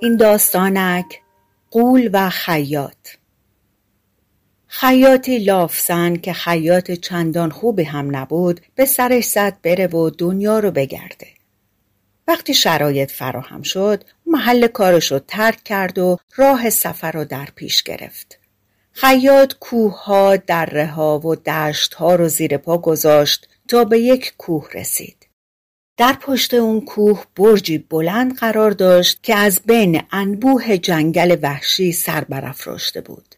این داستانک قول و خیاط. خیاطی لافزن که خیاط چندان خوبی هم نبود به سرش زد بره و دنیا رو بگرده. وقتی شرایط فراهم شد محل کارش رو ترک کرد و راه سفر رو در پیش گرفت. خیاط کوه ها دره ها و دشت ها رو زیر پا گذاشت تا به یک کوه رسید. در پشت اون کوه برجی بلند قرار داشت که از بین انبوه جنگل وحشی سر برافراشته بود.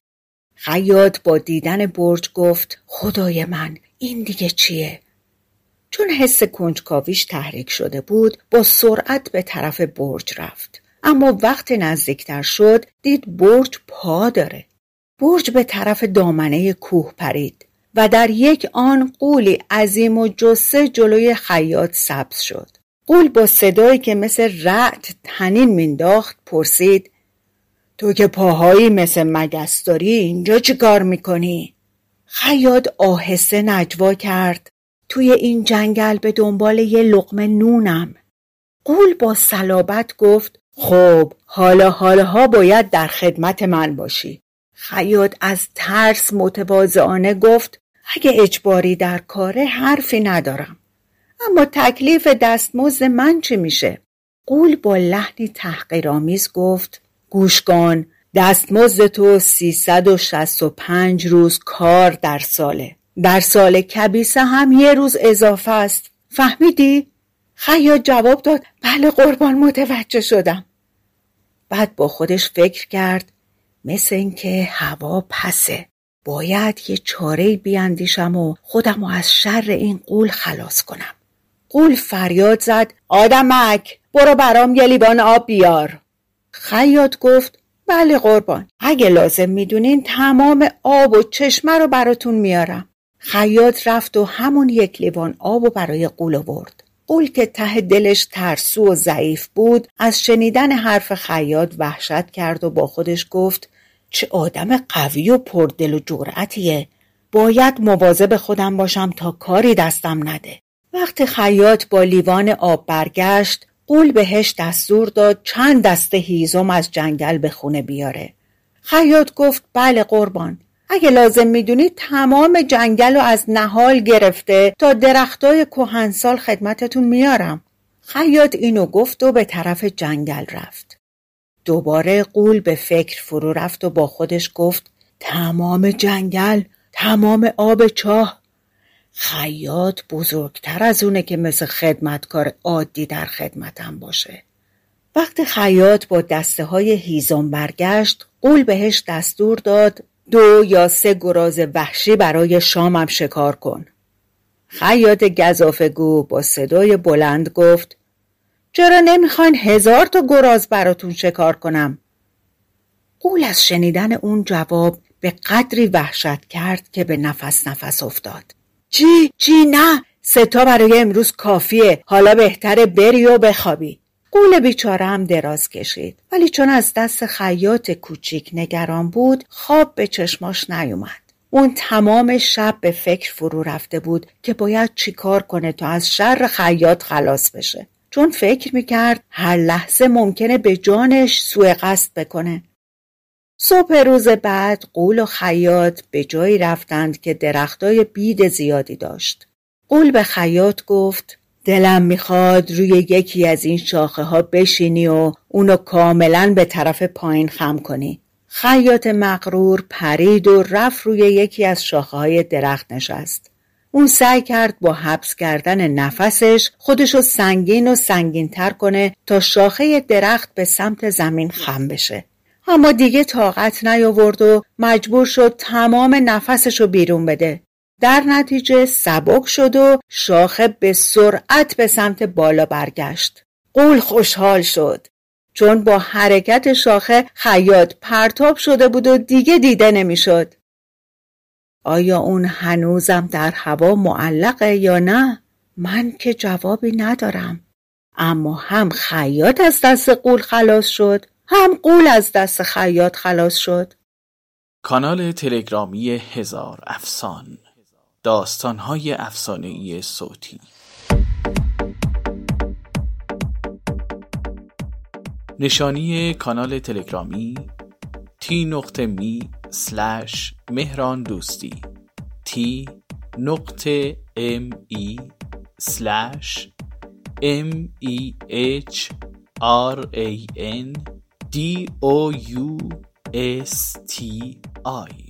خیاط با دیدن برج گفت خدای من این دیگه چیه؟ چون حس کنجکاویش تحریک شده بود با سرعت به طرف برج رفت. اما وقت نزدیکتر شد دید برج پا داره. برج به طرف دامنه کوه پرید. و در یک آن قولی عظیم و جسه جلوی خیاط سبز شد. قول با صدایی که مثل رعد تنین مینداخت پرسید تو که پاهایی مثل مگس داری اینجا چی کار می‌کنی؟ خیاط آهسته نجوا کرد توی این جنگل به دنبال یه لقمه نونم. قول با صلابت گفت خب حالا حالها باید در خدمت من باشی. خیاط از ترس متواضعانه گفت اگه اجباری در کاره حرفی ندارم. اما تکلیف دستمزد من چی میشه؟ قول با لحنی تحقیرآمیز گفت گوشگان دستمزد تو سیصد و شست و پنج روز کار در ساله. در سال کبیسه هم یه روز اضافه است. فهمیدی؟ خیاط جواب داد بله قربان متوجه شدم. بعد با خودش فکر کرد مثل اینکه هوا پسه. باید یه چاره بیاندیشم و خودم و از شر این قول خلاص کنم. قول فریاد زد آدمک برو برام یه لیوان آب بیار. خیاط گفت بله قربان. اگه لازم می‌دونین تمام آب و چشمه رو براتون میارم. خیاط رفت و همون یک لیوان آب و برای قول آورد. قول که ته دلش ترسو و ضعیف بود از شنیدن حرف خیاط وحشت کرد و با خودش گفت چه آدم قوی و پردل و جرأتیه. باید مواظب خودم باشم تا کاری دستم نده. وقتی خیاط با لیوان آب برگشت قول بهش دستور داد چند دسته هیزم از جنگل به خونه بیاره. خیاط گفت بله قربان. اگه لازم می‌دونید تمام جنگل رو از نهال گرفته تا درختای کهنسال خدمتتون میارم. خیاط اینو گفت و به طرف جنگل رفت. دوباره قول به فکر فرو رفت و با خودش گفت تمام جنگل تمام آب چاه. خیاط بزرگتر از اونه که مثل خدمتکار عادی در خدمتم باشه. وقتی خیاط با دسته های هیزم برگشت قول بهش دستور داد دو یا سه گراز وحشی برای شامم شکار کن خیاط گذافگو با صدای بلند گفت چرا نمی‌خواین هزار تا گراز براتون شکار کنم؟ قول از شنیدن اون جواب به قدری وحشت کرد که به نفس نفس افتاد. چی؟ چی نه؟ ستا برای امروز کافیه حالا بهتره بری و بخوابی. قول بیچاره هم دراز کشید ولی چون از دست خیاط کوچیک نگران بود خواب به چشماش نیومد. اون تمام شب به فکر فرو رفته بود که باید چیکار کنه تا از شر خیاط خلاص بشه. چون فکر می‌کرد هر لحظه ممکنه به جانش سوء قصد بکنه. صبح روز بعد قول و خیاط به جایی رفتند که درختای بید زیادی داشت. قول به خیاط گفت دلم می‌خواد روی یکی از این شاخه ها بشینی و اونو کاملا به طرف پایین خم کنی. خیاط مغرور پرید و رفت روی یکی از شاخه های درخت نشست. اون سعی کرد با حبس کردن نفسش خودشو سنگین و سنگین تر کنه تا شاخه درخت به سمت زمین خم بشه. اما دیگه طاقت نیاورد و مجبور شد تمام نفسشو بیرون بده. در نتیجه سبک شد و شاخه به سرعت به سمت بالا برگشت قول خوشحال شد چون با حرکت شاخه خیاط پرتاب شده بود و دیگه دیده نمی‌شد. آیا اون هنوزم در هوا معلقه یا نه؟ من که جوابی ندارم. اما هم خیاط از دست قول خلاص شد هم قول از دست خیاط خلاص شد. کانال تلگرامی هزار افسان داستانهای افسانهای صوتی. نشانی کانال تلگرامی t نقطه me slash مهران دوستی t نقطه m e slash m e h r a n d o u s t i